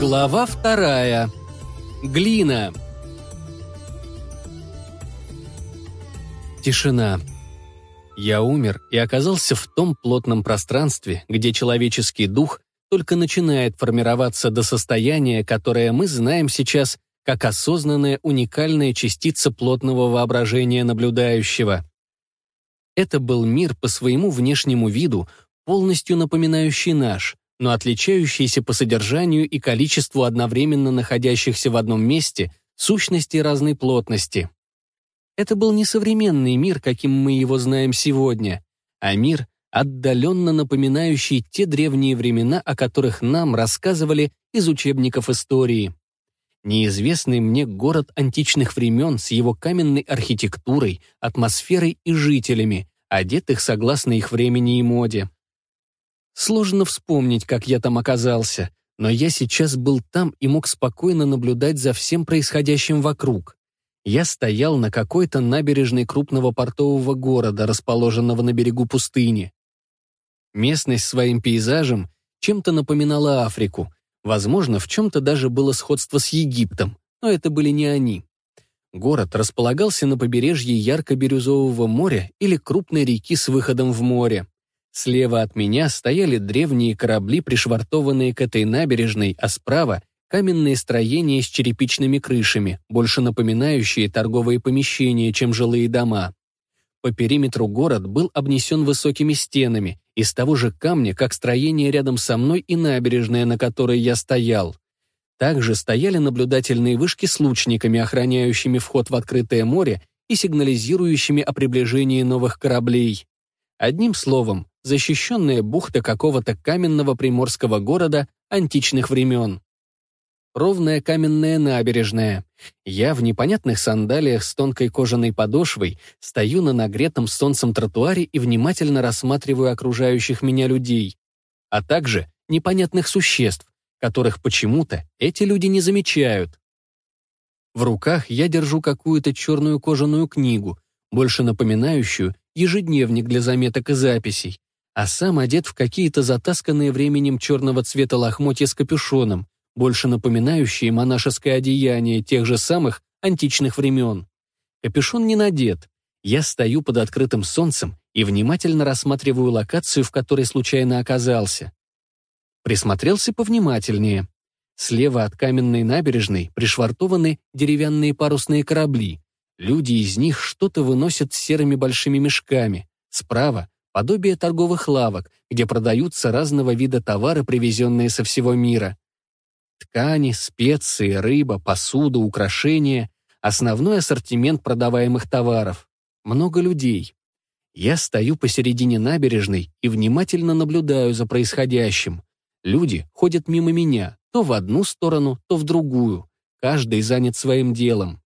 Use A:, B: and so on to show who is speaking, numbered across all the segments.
A: Глава вторая. Глина. Тишина. Я умер и оказался в том плотном пространстве, где человеческий дух только начинает формироваться до состояния, которое мы знаем сейчас как осознанная уникальная частица плотного воображения наблюдающего. Это был мир по своему внешнему виду, полностью напоминающий наш, но отличающийся по содержанию и количеству одновременно находящихся в одном месте сущностей разной плотности. Это был не современный мир, каким мы его знаем сегодня, а мир, отдаленно напоминающий те древние времена, о которых нам рассказывали из учебников истории. Неизвестный мне город античных времен с его каменной архитектурой, атмосферой и жителями, одетых согласно их времени и моде. Сложно вспомнить, как я там оказался, но я сейчас был там и мог спокойно наблюдать за всем происходящим вокруг. Я стоял на какой-то набережной крупного портового города, расположенного на берегу пустыни. Местность своим пейзажем чем-то напоминала Африку. Возможно, в чем-то даже было сходство с Египтом, но это были не они. Город располагался на побережье ярко-бирюзового моря или крупной реки с выходом в море. Слева от меня стояли древние корабли, пришвартованные к этой набережной, а справа — каменные строения с черепичными крышами, больше напоминающие торговые помещения, чем жилые дома. По периметру город был обнесен высокими стенами, из того же камня, как строение рядом со мной и набережная, на которой я стоял. Также стояли наблюдательные вышки с лучниками, охраняющими вход в открытое море и сигнализирующими о приближении новых кораблей. Одним словом, защищенная бухта какого-то каменного приморского города античных времен. Ровная каменная набережная. Я в непонятных сандалиях с тонкой кожаной подошвой стою на нагретом солнцем тротуаре и внимательно рассматриваю окружающих меня людей, а также непонятных существ, которых почему-то эти люди не замечают. В руках я держу какую-то черную кожаную книгу, больше напоминающую ежедневник для заметок и записей, а сам одет в какие-то затасканные временем черного цвета лохмотья с капюшоном, больше напоминающие монашеское одеяние тех же самых античных времен. Капюшон не надет. Я стою под открытым солнцем и внимательно рассматриваю локацию, в которой случайно оказался. Присмотрелся повнимательнее. Слева от каменной набережной пришвартованы деревянные парусные корабли. Люди из них что-то выносят с серыми большими мешками. Справа подобие торговых лавок, где продаются разного вида товары, привезенные со всего мира. Ткани, специи, рыба, посуда, украшения — основной ассортимент продаваемых товаров. Много людей. Я стою посередине набережной и внимательно наблюдаю за происходящим. Люди ходят мимо меня, то в одну сторону, то в другую. Каждый занят своим делом.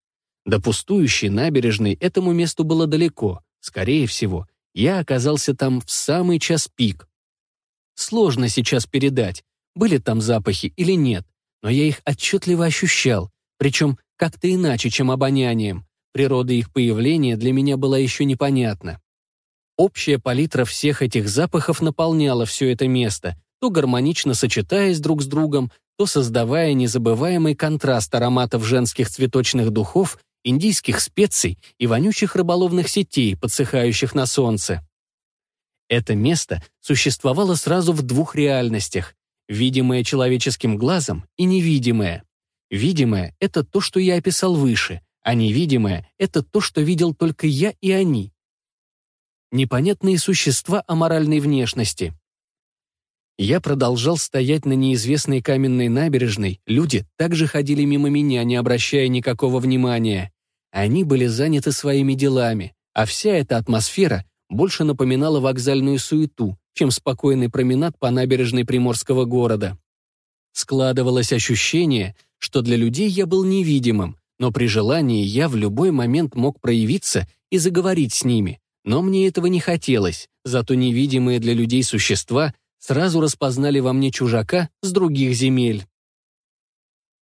A: До пустующей набережной этому месту было далеко. Скорее всего, я оказался там в самый час пик. Сложно сейчас передать, были там запахи или нет, но я их отчетливо ощущал, причем как-то иначе, чем обонянием. Природа их появления для меня была еще непонятна. Общая палитра всех этих запахов наполняла все это место, то гармонично сочетаясь друг с другом, то создавая незабываемый контраст ароматов женских цветочных духов индийских специй и вонючих рыболовных сетей, подсыхающих на солнце. Это место существовало сразу в двух реальностях — видимое человеческим глазом и невидимое. Видимое — это то, что я описал выше, а невидимое — это то, что видел только я и они. Непонятные существа аморальной внешности. Я продолжал стоять на неизвестной каменной набережной, люди также ходили мимо меня, не обращая никакого внимания. Они были заняты своими делами, а вся эта атмосфера больше напоминала вокзальную суету, чем спокойный променад по набережной приморского города. Складывалось ощущение, что для людей я был невидимым, но при желании я в любой момент мог проявиться и заговорить с ними. Но мне этого не хотелось, зато невидимые для людей существа сразу распознали во мне чужака с других земель.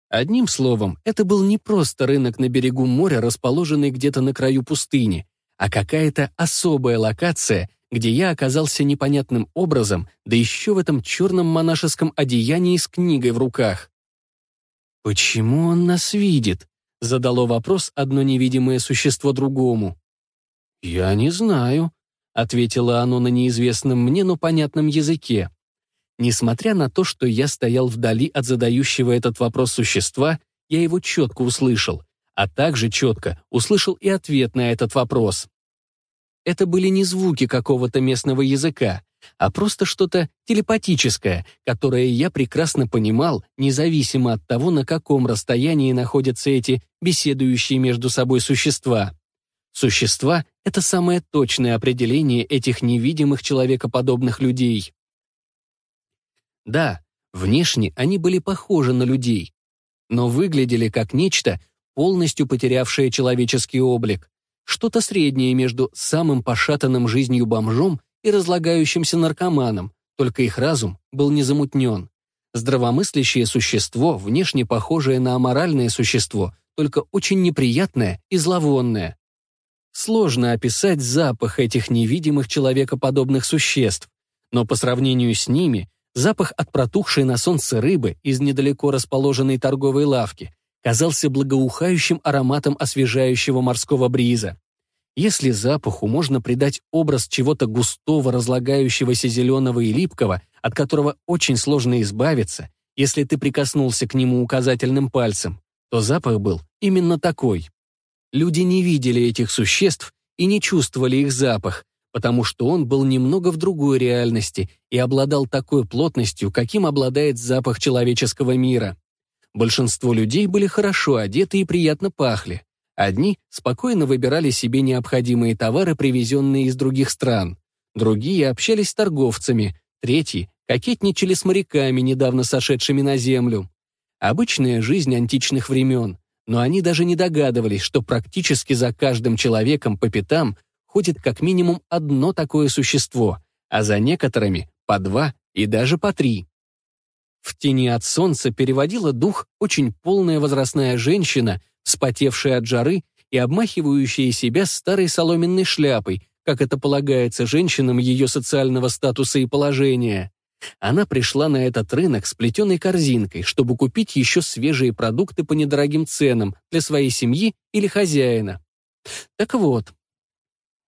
A: Одним словом, это был не просто рынок на берегу моря, расположенный где-то на краю пустыни, а какая-то особая локация, где я оказался непонятным образом, да еще в этом черном монашеском одеянии с книгой в руках. «Почему он нас видит?» — задало вопрос одно невидимое существо другому. «Я не знаю», — ответило оно на неизвестном мне, но понятном языке. Несмотря на то, что я стоял вдали от задающего этот вопрос существа, я его четко услышал, а также четко услышал и ответ на этот вопрос. Это были не звуки какого-то местного языка, а просто что-то телепатическое, которое я прекрасно понимал, независимо от того, на каком расстоянии находятся эти беседующие между собой существа. Существа — это самое точное определение этих невидимых человекоподобных людей. Да, внешне они были похожи на людей, но выглядели как нечто, полностью потерявшее человеческий облик, что-то среднее между самым пошатанным жизнью бомжом и разлагающимся наркоманом, только их разум был не замутнен. Здравомыслящее существо, внешне похожее на аморальное существо, только очень неприятное и зловонное. Сложно описать запах этих невидимых человекоподобных существ, но по сравнению с ними запах от протухшей на солнце рыбы из недалеко расположенной торговой лавки казался благоухающим ароматом освежающего морского бриза. Если запаху можно придать образ чего-то густого, разлагающегося зеленого и липкого, от которого очень сложно избавиться, если ты прикоснулся к нему указательным пальцем, то запах был именно такой. Люди не видели этих существ и не чувствовали их запах, потому что он был немного в другой реальности и обладал такой плотностью, каким обладает запах человеческого мира. Большинство людей были хорошо одеты и приятно пахли. Одни спокойно выбирали себе необходимые товары, привезенные из других стран. Другие общались с торговцами. Третьи кокетничали с моряками, недавно сошедшими на землю. Обычная жизнь античных времен. Но они даже не догадывались, что практически за каждым человеком по пятам ходит как минимум одно такое существо, а за некоторыми по два и даже по три. В тени от солнца переводила дух очень полная возрастная женщина вспотевшая от жары и обмахивающая себя старой соломенной шляпой, как это полагается женщинам ее социального статуса и положения. Она пришла на этот рынок с плетеной корзинкой, чтобы купить еще свежие продукты по недорогим ценам для своей семьи или хозяина. Так вот,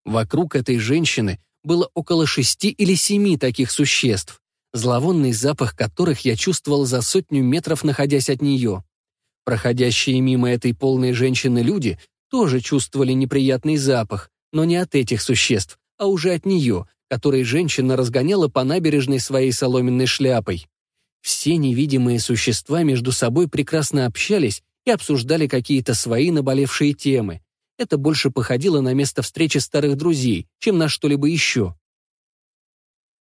A: вокруг этой женщины было около шести или семи таких существ, зловонный запах которых я чувствовал за сотню метров, находясь от нее. Проходящие мимо этой полной женщины люди тоже чувствовали неприятный запах, но не от этих существ, а уже от нее, которой женщина разгоняла по набережной своей соломенной шляпой. Все невидимые существа между собой прекрасно общались и обсуждали какие-то свои наболевшие темы. Это больше походило на место встречи старых друзей, чем на что-либо еще.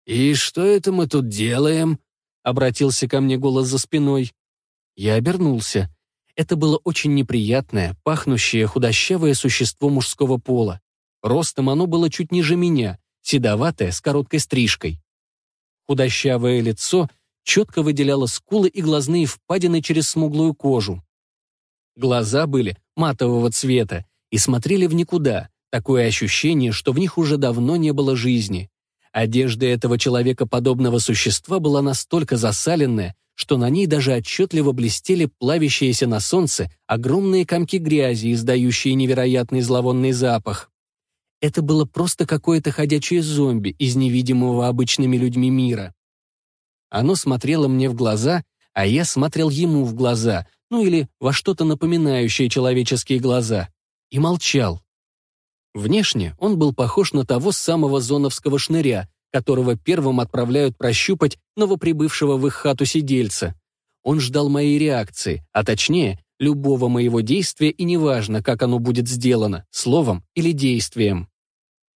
A: «И что это мы тут делаем?» — обратился ко мне голос за спиной. Я обернулся. Это было очень неприятное, пахнущее, худощавое существо мужского пола. Ростом оно было чуть ниже меня, седоватое, с короткой стрижкой. Худощавое лицо четко выделяло скулы и глазные впадины через смуглую кожу. Глаза были матового цвета и смотрели в никуда, такое ощущение, что в них уже давно не было жизни. Одежда этого человекоподобного существа была настолько засаленная, что на ней даже отчетливо блестели плавящиеся на солнце огромные комки грязи, издающие невероятный зловонный запах. Это было просто какое-то ходячее зомби из невидимого обычными людьми мира. Оно смотрело мне в глаза, а я смотрел ему в глаза, ну или во что-то напоминающее человеческие глаза, и молчал. Внешне он был похож на того самого зоновского шныря, которого первым отправляют прощупать новоприбывшего в их хату сидельца. Он ждал моей реакции, а точнее, любого моего действия, и неважно, как оно будет сделано, словом или действием.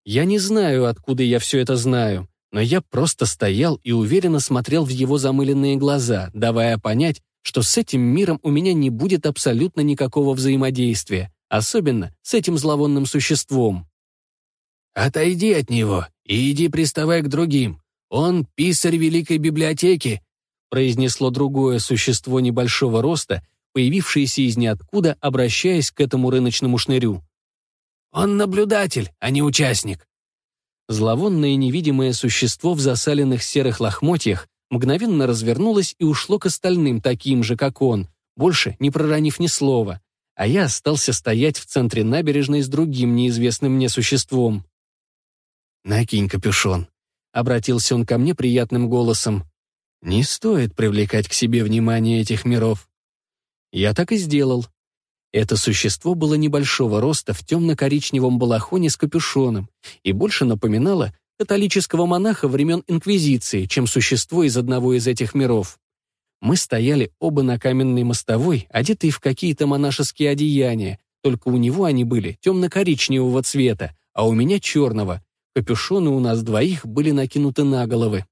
A: Я не знаю, откуда я все это знаю, но я просто стоял и уверенно смотрел в его замыленные глаза, давая понять, что с этим миром у меня не будет абсолютно никакого взаимодействия, особенно с этим зловонным существом. «Отойди от него и иди приставай к другим. Он писарь Великой Библиотеки», произнесло другое существо небольшого роста, появившееся из ниоткуда, обращаясь к этому рыночному шнырю. «Он наблюдатель, а не участник». Зловонное невидимое существо в засаленных серых лохмотьях мгновенно развернулось и ушло к остальным таким же, как он, больше не проронив ни слова, а я остался стоять в центре набережной с другим неизвестным мне существом. «Накинь капюшон», — обратился он ко мне приятным голосом. «Не стоит привлекать к себе внимание этих миров». Я так и сделал. Это существо было небольшого роста в темно-коричневом балахоне с капюшоном и больше напоминало католического монаха времен Инквизиции, чем существо из одного из этих миров. Мы стояли оба на каменной мостовой, одетые в какие-то монашеские одеяния, только у него они были темно-коричневого цвета, а у меня черного. Капюшоны у нас двоих были накинуты на головы.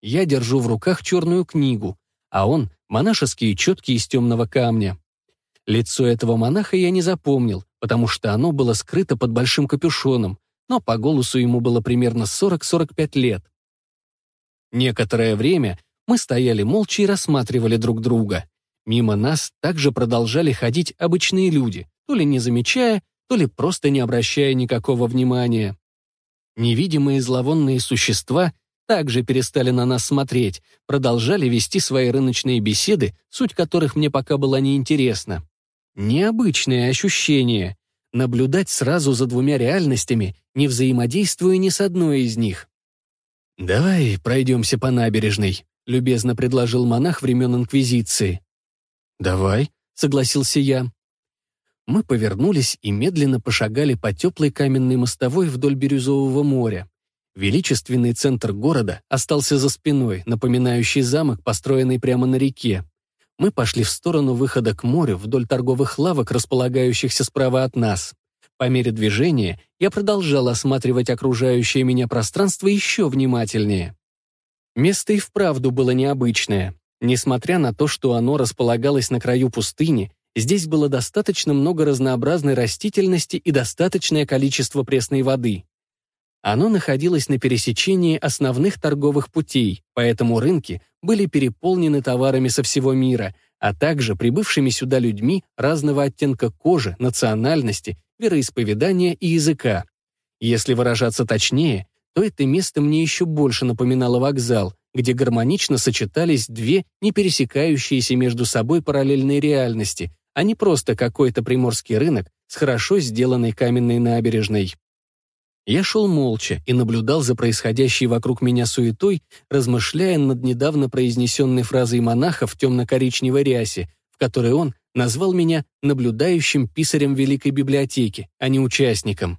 A: Я держу в руках черную книгу, а он — монашеские четки из темного камня. Лицо этого монаха я не запомнил, потому что оно было скрыто под большим капюшоном, но по голосу ему было примерно 40-45 лет. Некоторое время мы стояли молча и рассматривали друг друга. Мимо нас также продолжали ходить обычные люди, то ли не замечая, то ли просто не обращая никакого внимания. Невидимые зловонные существа также перестали на нас смотреть, продолжали вести свои рыночные беседы, суть которых мне пока была неинтересна. Необычное ощущение — наблюдать сразу за двумя реальностями, не взаимодействуя ни с одной из них. «Давай пройдемся по набережной», любезно предложил монах времен Инквизиции. «Давай», — согласился я. Мы повернулись и медленно пошагали по теплой каменной мостовой вдоль Бирюзового моря. Величественный центр города остался за спиной, напоминающий замок, построенный прямо на реке. Мы пошли в сторону выхода к морю вдоль торговых лавок, располагающихся справа от нас. По мере движения я продолжал осматривать окружающее меня пространство еще внимательнее. Место и вправду было необычное. Несмотря на то, что оно располагалось на краю пустыни, здесь было достаточно много разнообразной растительности и достаточное количество пресной воды. Оно находилось на пересечении основных торговых путей, поэтому рынки были переполнены товарами со всего мира, а также прибывшими сюда людьми разного оттенка кожи, национальности, вероисповедания и языка. Если выражаться точнее, то это место мне еще больше напоминало вокзал, где гармонично сочетались две не пересекающиеся между собой параллельные реальности, а не просто какой-то приморский рынок с хорошо сделанной каменной набережной. Я шел молча и наблюдал за происходящей вокруг меня суетой, размышляя над недавно произнесенной фразой монаха в темно-коричневой рясе, в которой он назвал меня наблюдающим писарем Великой библиотеки, а не участником.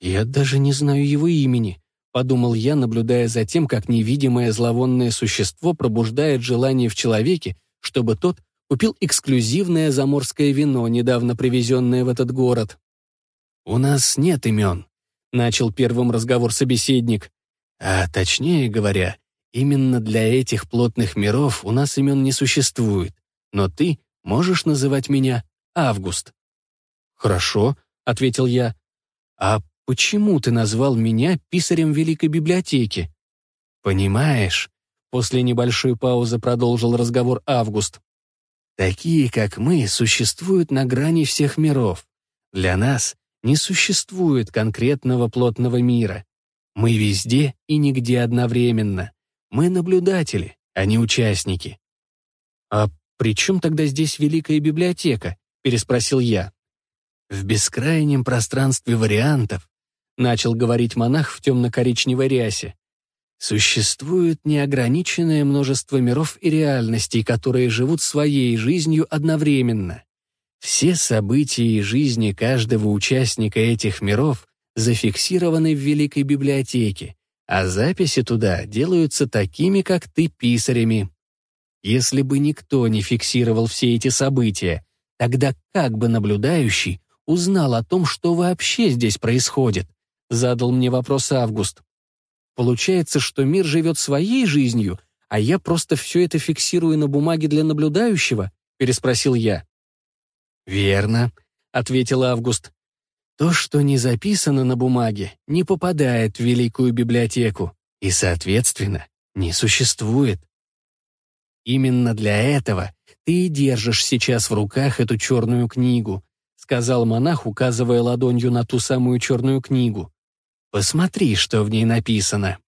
A: Я даже не знаю его имени, Подумал я, наблюдая за тем, как невидимое зловонное существо пробуждает желание в человеке, чтобы тот купил эксклюзивное заморское вино, недавно привезенное в этот город. «У нас нет имен», — начал первым разговор собеседник. «А точнее говоря, именно для этих плотных миров у нас имен не существует, но ты можешь называть меня Август». «Хорошо», — ответил я. «А почему ты назвал меня писарем Великой библиотеки?» «Понимаешь», — после небольшой паузы продолжил разговор Август, «такие, как мы, существуют на грани всех миров. Для нас не существует конкретного плотного мира. Мы везде и нигде одновременно. Мы наблюдатели, а не участники». «А при чем тогда здесь Великая библиотека?» — переспросил я. В бескрайнем пространстве вариантов начал говорить монах в темно-коричневой рясе. Существует неограниченное множество миров и реальностей, которые живут своей жизнью одновременно. Все события и жизни каждого участника этих миров зафиксированы в Великой библиотеке, а записи туда делаются такими, как ты, писарями. Если бы никто не фиксировал все эти события, тогда как бы наблюдающий узнал о том, что вообще здесь происходит? Задал мне вопрос Август. Получается, что мир живет своей жизнью, а я просто все это фиксирую на бумаге для наблюдающего? Переспросил я. Верно, ответил Август. То, что не записано на бумаге, не попадает в Великую библиотеку и, соответственно, не существует. Именно для этого ты и держишь сейчас в руках эту черную книгу, сказал монах, указывая ладонью на ту самую черную книгу. Посмотри, что в ней написано.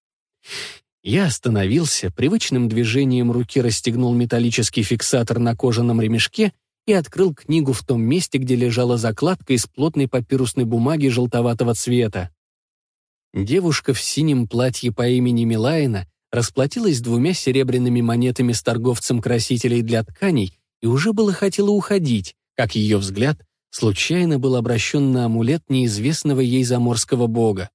A: Я остановился, привычным движением руки расстегнул металлический фиксатор на кожаном ремешке и открыл книгу в том месте, где лежала закладка из плотной папирусной бумаги желтоватого цвета. Девушка в синем платье по имени Милайна расплатилась двумя серебряными монетами с торговцем красителей для тканей и уже было хотела уходить, как ее взгляд случайно был обращен на амулет неизвестного ей заморского бога.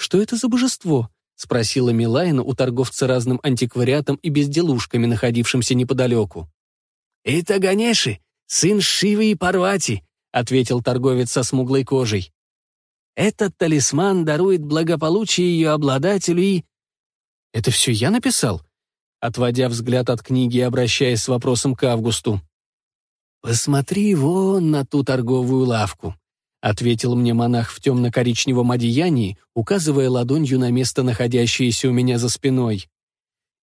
A: «Что это за божество?» — спросила Милайна у торговца разным антиквариатом и безделушками, находившимся неподалеку.
B: «Это Ганеши, сын Шивы и Парвати», — ответил торговец со смуглой кожей. «Этот талисман дарует благополучие ее обладателю и...»
A: «Это все я написал?» Отводя взгляд от книги и обращаясь с вопросом к Августу.
B: «Посмотри вон на ту торговую лавку», — ответил мне монах в темно-коричневом одеянии, указывая ладонью на место, находящееся у меня за спиной.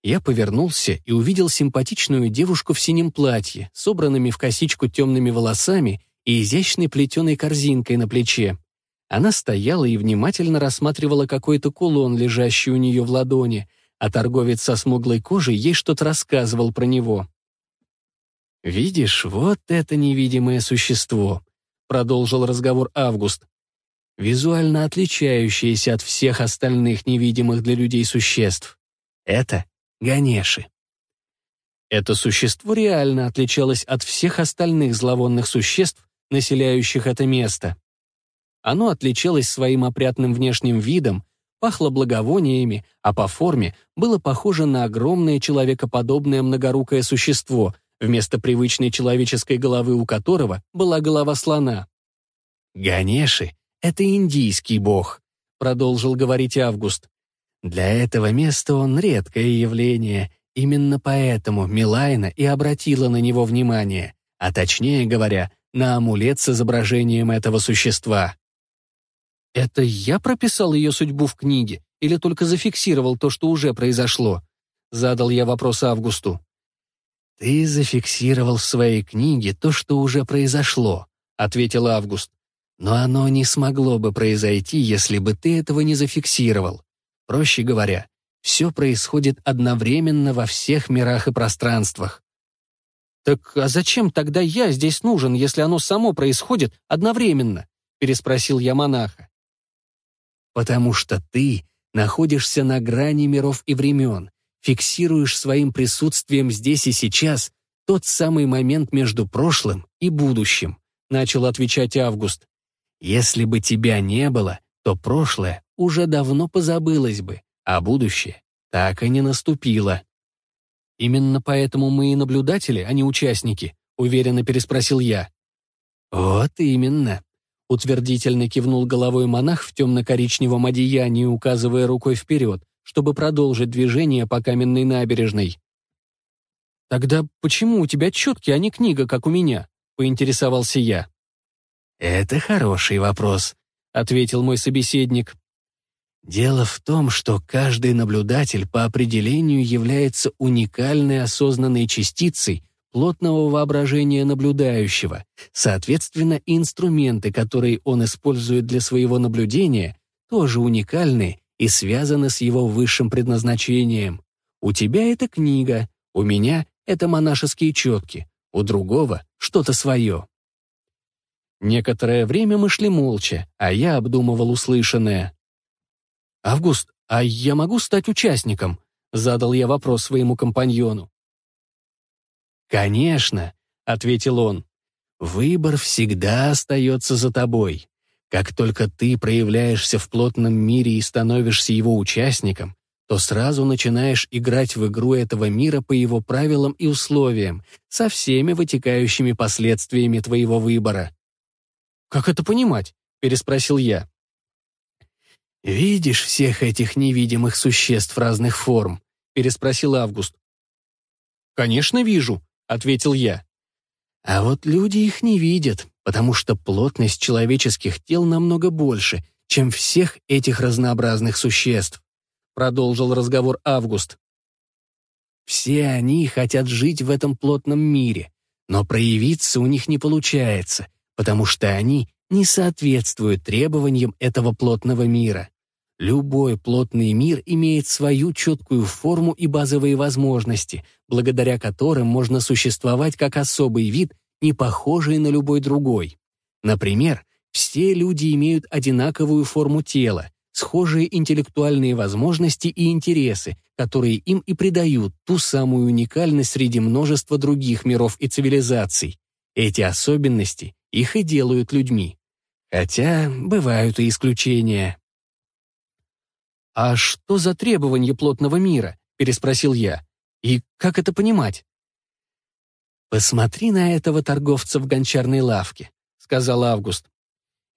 A: Я повернулся и увидел симпатичную девушку в синем платье, собранными в косичку темными волосами и изящной плетеной корзинкой на плече. Она стояла и внимательно рассматривала какой-то кулон, лежащий у нее в ладони, а торговец со смуглой кожей ей что-то рассказывал про него. «Видишь, вот это невидимое существо», — продолжил разговор Август, «визуально отличающееся от всех остальных невидимых для людей существ. Это Ганеши. Это существо реально отличалось от всех остальных зловонных существ, населяющих это место. Оно отличалось своим опрятным внешним видом, пахло благовониями, а по форме было похоже на огромное человекоподобное многорукое существо, вместо привычной человеческой головы у которого была голова слона. «Ганеши — это индийский бог», — продолжил говорить Август. Для этого места он редкое явление, именно поэтому Милайна и обратила на него внимание, а точнее говоря, на амулет с изображением этого существа. «Это я прописал ее судьбу в книге или только зафиксировал то, что уже произошло?» Задал я вопрос Августу. «Ты зафиксировал в своей книге то, что уже произошло», — ответил Август. «Но оно не смогло бы произойти, если бы ты этого не зафиксировал. Проще говоря, все происходит одновременно во всех мирах и пространствах. «Так а зачем тогда я здесь нужен, если оно само происходит одновременно?» — переспросил я монаха. «Потому что ты находишься на грани миров и времен, фиксируешь своим присутствием здесь и сейчас тот самый момент между прошлым и будущим», — начал отвечать Август. «Если бы тебя не было, то прошлое уже давно позабылось бы, а будущее так и не наступило. «Именно поэтому мы и наблюдатели, а не участники», — уверенно переспросил я. «Вот именно», — утвердительно кивнул головой монах в темно-коричневом одеянии, указывая рукой вперед, чтобы продолжить движение по каменной набережной. «Тогда почему у тебя четки, а не книга, как у меня?» — поинтересовался я. «Это хороший вопрос», — ответил мой собеседник. Дело в том, что каждый наблюдатель по определению является уникальной осознанной частицей плотного воображения наблюдающего. Соответственно, инструменты, которые он использует для своего наблюдения, тоже уникальны и связаны с его высшим предназначением. У тебя это книга, у меня это монашеские четки, у другого что-то свое. Некоторое время мы шли молча, а я обдумывал услышанное. «Август, а я могу стать участником?» — задал я вопрос своему компаньону. «Конечно», — ответил он. «Выбор всегда остается за тобой. Как только ты проявляешься в плотном мире и становишься его участником, то сразу начинаешь играть в игру этого мира по его правилам и условиям, со всеми вытекающими последствиями твоего выбора». «Как это понимать?» — переспросил я. «Видишь всех этих невидимых существ разных форм?» — переспросил Август. «Конечно вижу», — ответил я. «А вот люди их не видят, потому что плотность человеческих тел намного больше, чем всех этих разнообразных существ», — продолжил разговор Август. «Все они хотят жить в этом плотном мире, но проявиться у них не получается, потому что они не соответствуют требованиям этого плотного мира.
B: Любой плотный мир имеет свою четкую форму и базовые возможности, благодаря которым можно существовать как особый вид, не похожий на любой другой. Например, все люди имеют одинаковую форму тела, схожие интеллектуальные возможности и интересы, которые им и придают ту самую уникальность среди множества других миров и цивилизаций. Эти особенности их и делают людьми. Хотя бывают и исключения. «А что за требования плотного мира?» — переспросил я. «И как это понимать?» «Посмотри на этого торговца в гончарной лавке», — сказал Август.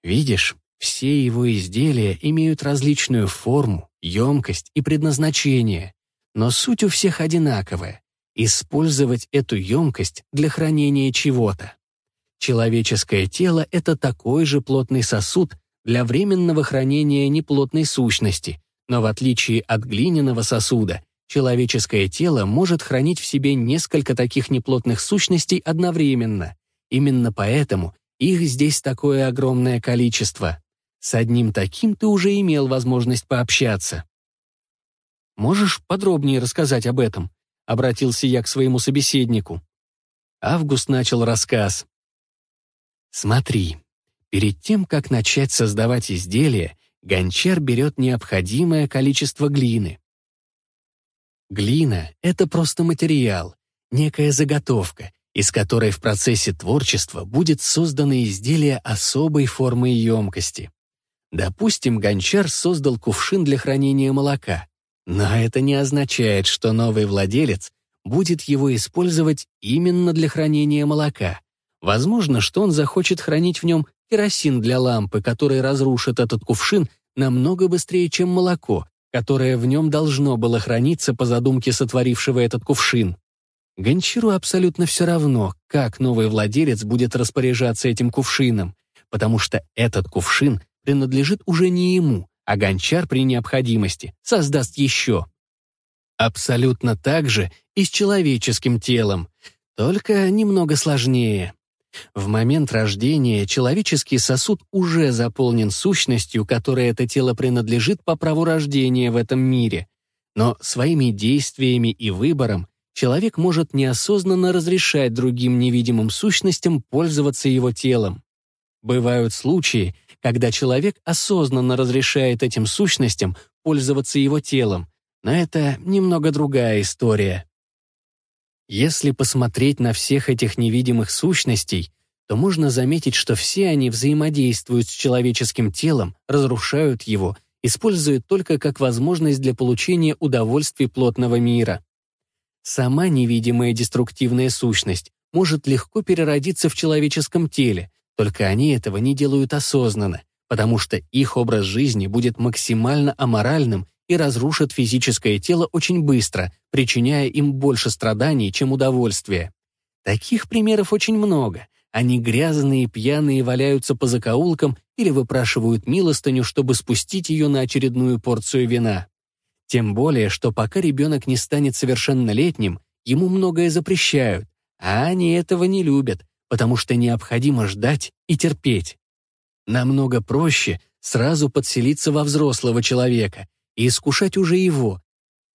B: «Видишь, все его изделия имеют различную форму, емкость и предназначение, но суть у всех одинаковая — использовать эту емкость для хранения чего-то. Человеческое тело — это такой же плотный сосуд для временного хранения неплотной сущности, но в отличие от глиняного сосуда, человеческое тело может хранить в себе несколько таких неплотных сущностей одновременно. Именно поэтому их здесь такое огромное количество. С одним таким ты уже имел возможность пообщаться. «Можешь подробнее рассказать об этом?» — обратился я к своему собеседнику. Август начал рассказ. «Смотри, перед тем, как начать создавать изделие, гончар берет необходимое количество глины. Глина — это просто материал, некая заготовка, из которой в процессе творчества будет создано изделие особой формы и емкости. Допустим, гончар создал кувшин для хранения молока, но это не означает, что новый владелец будет его использовать именно для хранения молока. Возможно, что он захочет хранить в нем керосин для лампы, который разрушит этот кувшин намного быстрее, чем молоко, которое в нем должно было храниться по задумке сотворившего этот кувшин. Гончару абсолютно все равно, как новый владелец будет распоряжаться этим кувшином, потому что этот кувшин принадлежит уже не ему, а гончар при необходимости создаст еще. Абсолютно так же и с человеческим телом, только немного сложнее. В момент рождения человеческий сосуд уже заполнен сущностью, которой это тело принадлежит по праву рождения в этом мире. Но своими действиями и выбором человек может неосознанно разрешать другим невидимым сущностям пользоваться его телом. Бывают случаи, когда человек осознанно разрешает этим сущностям пользоваться его телом, но это немного другая история. Если посмотреть на всех этих невидимых сущностей, то можно заметить, что все они взаимодействуют с человеческим телом, разрушают его, используют только как возможность для получения удовольствий плотного мира. Сама невидимая деструктивная сущность может легко переродиться в человеческом теле, только они этого не делают осознанно, потому что их образ жизни будет максимально аморальным и разрушат физическое тело очень быстро, причиняя им больше страданий, чем удовольствия. Таких примеров очень много. Они грязные и пьяные валяются по закоулкам или выпрашивают милостыню, чтобы спустить ее на очередную порцию вина. Тем более, что пока ребенок не станет совершеннолетним, ему многое запрещают, а они этого не любят, потому что необходимо ждать и терпеть. Намного проще сразу подселиться во взрослого человека — и искушать уже его,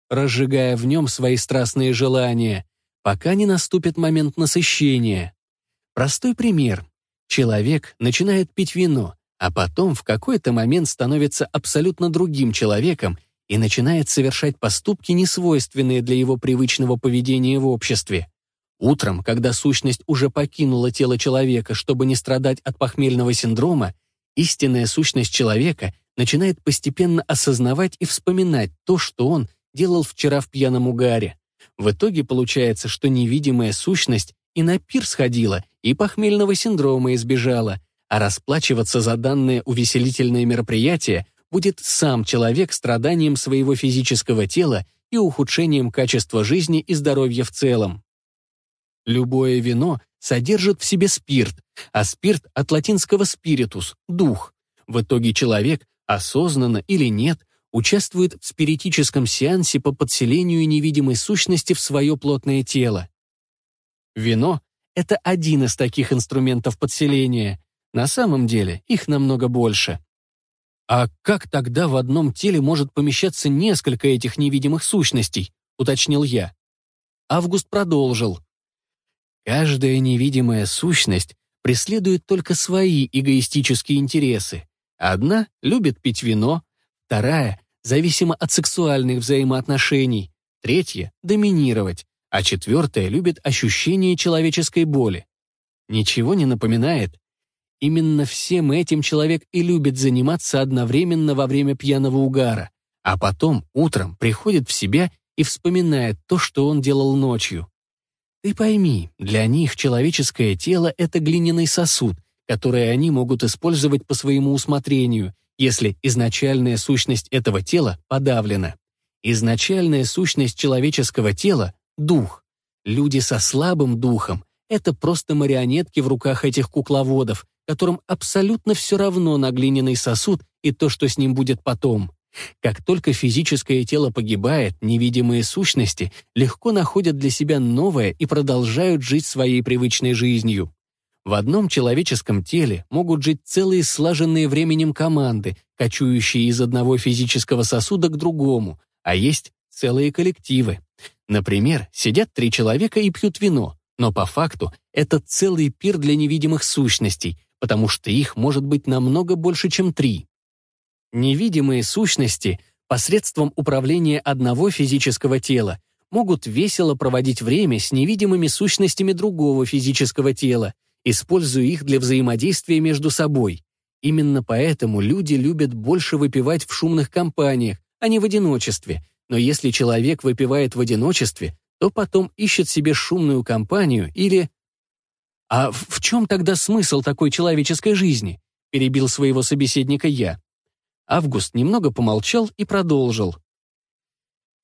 B: разжигая в нем свои страстные желания, пока не наступит момент насыщения. Простой пример. Человек начинает пить вино, а потом в какой-то момент становится абсолютно другим человеком и начинает совершать поступки, несвойственные для его привычного поведения в обществе. Утром, когда сущность уже покинула тело человека, чтобы не страдать от похмельного синдрома, истинная сущность человека начинает постепенно осознавать и вспоминать то, что он делал вчера в пьяном угаре. В итоге получается, что невидимая сущность и на пир сходила, и похмельного синдрома избежала, а расплачиваться за данное увеселительное мероприятие будет сам человек страданием своего физического тела и ухудшением качества жизни и здоровья в целом. Любое вино содержит в себе спирт, а спирт от латинского spiritus – дух. В итоге человек осознанно или нет, участвует в спиритическом сеансе по подселению невидимой сущности в свое плотное тело. Вино — это один из таких инструментов подселения. На самом деле их намного больше.
A: «А как тогда в одном теле может помещаться несколько этих невидимых сущностей?» — уточнил я. Август продолжил. «Каждая невидимая сущность преследует только свои эгоистические интересы. Одна любит пить вино, вторая зависима от сексуальных взаимоотношений, третья — доминировать, а четвертая любит ощущение человеческой боли. Ничего не напоминает? Именно всем этим человек и любит заниматься одновременно во время пьяного угара, а потом утром приходит в себя и вспоминает то, что он делал ночью. Ты пойми, для них человеческое тело — это глиняный сосуд, который они могут использовать по своему усмотрению, если изначальная сущность этого тела подавлена. Изначальная сущность человеческого тела — дух. Люди со слабым духом — это просто марионетки в руках этих кукловодов, которым абсолютно все равно на глиняный сосуд и то, что с ним будет потом. Как только физическое тело погибает, невидимые сущности легко находят для себя новое и продолжают жить своей привычной жизнью. В одном человеческом теле могут жить целые слаженные временем команды, кочующие из одного физического сосуда к другому, а есть целые коллективы. Например, сидят три человека и пьют вино, но по факту это целый пир для невидимых сущностей, потому что их может быть намного больше, чем три. Невидимые сущности посредством управления одного физического тела могут весело проводить время с невидимыми сущностями другого физического тела, используя их для взаимодействия между собой. Именно поэтому люди любят больше выпивать в шумных компаниях, а не в одиночестве. Но если человек выпивает в одиночестве, то потом ищет себе шумную компанию или «А в чем тогда смысл такой человеческой жизни?» — перебил своего собеседника я. Август немного помолчал и продолжил.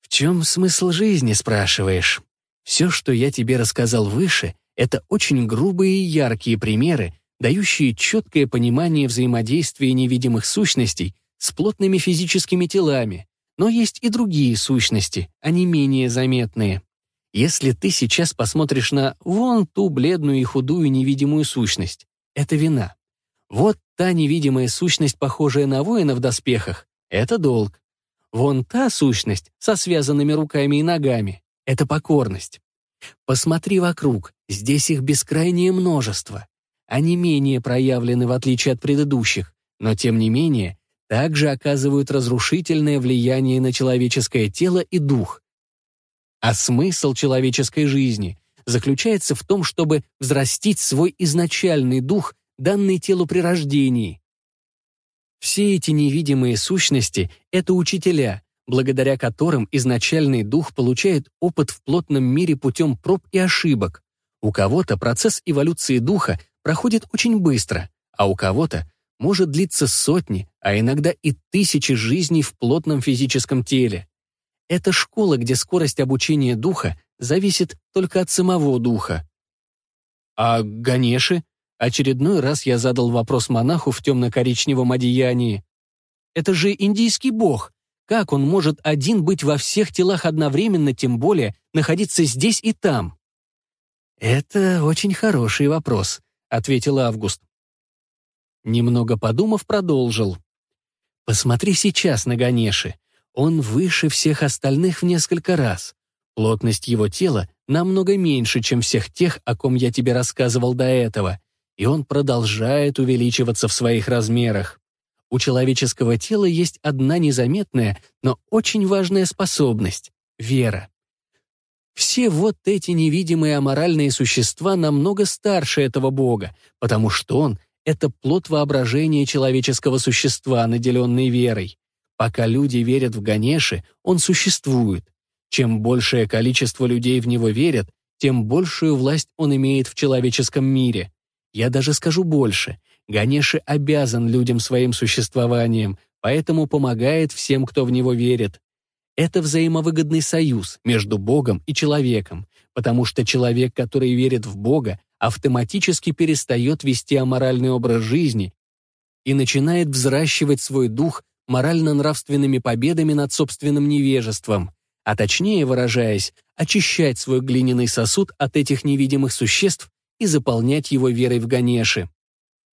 A: «В чем смысл жизни, спрашиваешь? Все, что я тебе рассказал выше, это очень грубые и яркие примеры, дающие четкое понимание взаимодействия невидимых сущностей с плотными физическими телами, но есть и другие сущности, они менее заметные. Если ты сейчас посмотришь на вон ту бледную и худую невидимую сущность, это вина. Вот та невидимая сущность, похожая на воина в доспехах, это долг. Вон та сущность со связанными руками и ногами — это покорность. Посмотри вокруг, здесь их бескрайнее множество. Они менее проявлены, в отличие от предыдущих, но, тем не менее, также оказывают разрушительное влияние на человеческое тело и дух. А смысл человеческой жизни заключается в том, чтобы взрастить свой изначальный дух, данный телу при рождении. Все эти невидимые сущности — это учителя, благодаря которым изначальный дух получает опыт в плотном мире путем проб и ошибок. У кого-то процесс эволюции духа проходит очень быстро, а у кого-то может длиться сотни, а иногда и тысячи жизней в плотном физическом теле. Это школа, где скорость обучения духа зависит только от самого духа. А Ганеши? Очередной раз я задал вопрос монаху в темно-коричневом одеянии. Это же индийский бог. Как он может один быть во всех телах одновременно, тем более находиться здесь и там? Это очень хороший вопрос, ответил Август. Немного подумав, продолжил. Посмотри сейчас на Ганеши. Он выше всех остальных в несколько раз. Плотность его тела намного меньше, чем всех тех, о ком я тебе рассказывал до этого, и он продолжает увеличиваться в своих размерах. У человеческого тела есть одна незаметная, но очень важная способность — вера. Все вот эти невидимые аморальные существа намного старше этого бога, потому что он — это плод воображения человеческого существа, наделенный верой. Пока люди верят в Ганеши, он существует. Чем большее количество людей в него верят, тем большую власть он имеет в человеческом мире. Я даже скажу больше. Ганеши обязан людям своим существованием, поэтому помогает всем, кто в него верит. Это взаимовыгодный союз между Богом и человеком, потому что человек, который верит в Бога, автоматически перестает вести аморальный образ жизни и начинает взращивать свой дух морально-нравственными победами над собственным невежеством, а точнее выражаясь, очищать свой глиняный сосуд от этих невидимых существ и заполнять его верой в Ганеши.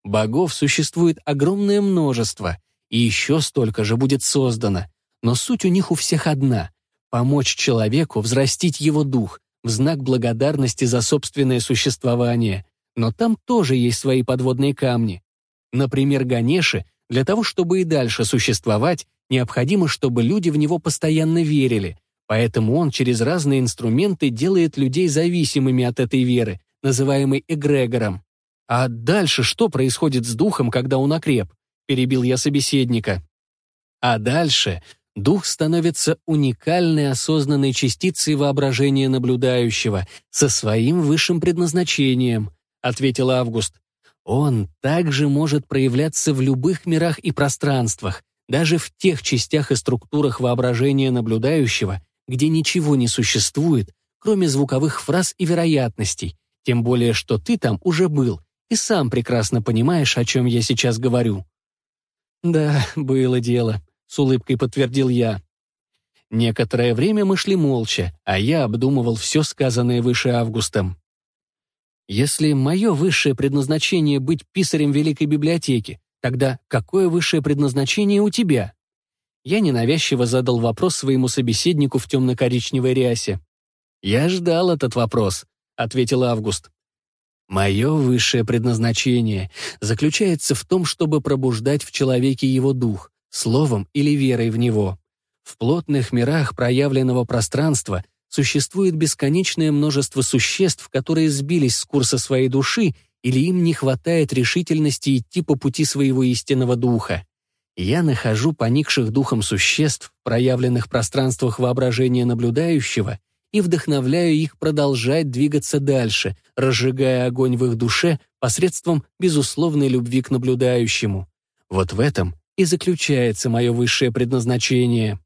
A: Богов существует огромное множество,
B: и еще столько же будет создано. Но суть у них у всех одна — помочь человеку взрастить его дух в знак благодарности за собственное существование. Но там тоже есть свои подводные камни. Например, Ганеше для того, чтобы и дальше существовать, необходимо, чтобы люди в него постоянно верили, поэтому он через разные инструменты делает людей зависимыми от этой веры, называемой эгрегором. А дальше что происходит с духом, когда он окреп? Перебил я собеседника. А дальше дух становится уникальной осознанной частицей воображения наблюдающего со своим высшим предназначением, ответил Август. Он также может проявляться в любых мирах и пространствах, даже в тех частях и структурах воображения наблюдающего, где ничего не существует, кроме звуковых фраз и вероятностей, тем более что ты там уже был и сам прекрасно понимаешь, о чем я сейчас говорю». «Да, было дело», — с улыбкой подтвердил я. Некоторое время мы шли молча, а я обдумывал все сказанное выше Августом. Если мое высшее предназначение быть писарем Великой Библиотеки, тогда какое высшее предназначение у тебя? Я ненавязчиво задал вопрос своему собеседнику в темно-коричневой рясе. «Я ждал этот вопрос», — ответил Август. «Мое высшее предназначение заключается в том, чтобы пробуждать в человеке его дух, словом или верой в него. В плотных мирах проявленного пространства — существует бесконечное множество существ, которые сбились с курса своей души или им не хватает решительности идти по пути своего истинного духа. Я нахожу поникших духом существ, проявленных в пространствах воображения наблюдающего, и вдохновляю их продолжать двигаться дальше, разжигая огонь в их душе посредством безусловной любви к наблюдающему. Вот в этом и заключается мое высшее предназначение.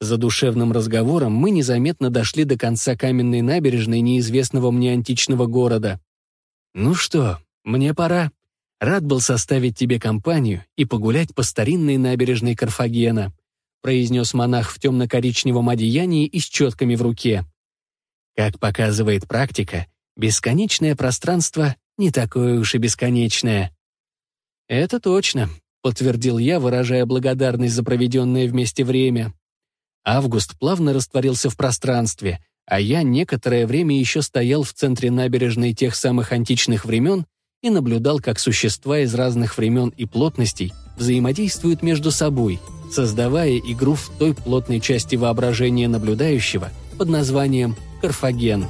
B: За душевным разговором мы незаметно дошли до конца каменной набережной неизвестного мне античного города. «Ну что, мне пора. Рад был составить тебе компанию и погулять по старинной набережной Карфагена», произнес монах в темно-коричневом одеянии и с четками в руке. Как показывает практика, бесконечное пространство не такое уж и бесконечное. «Это точно», — подтвердил я, выражая благодарность за проведенное вместе время. Август плавно растворился в пространстве, а я некоторое время еще стоял в центре набережной тех самых античных времен и наблюдал, как существа из разных времен и плотностей взаимодействуют между собой, создавая игру в той плотной части воображения наблюдающего под названием «Карфаген».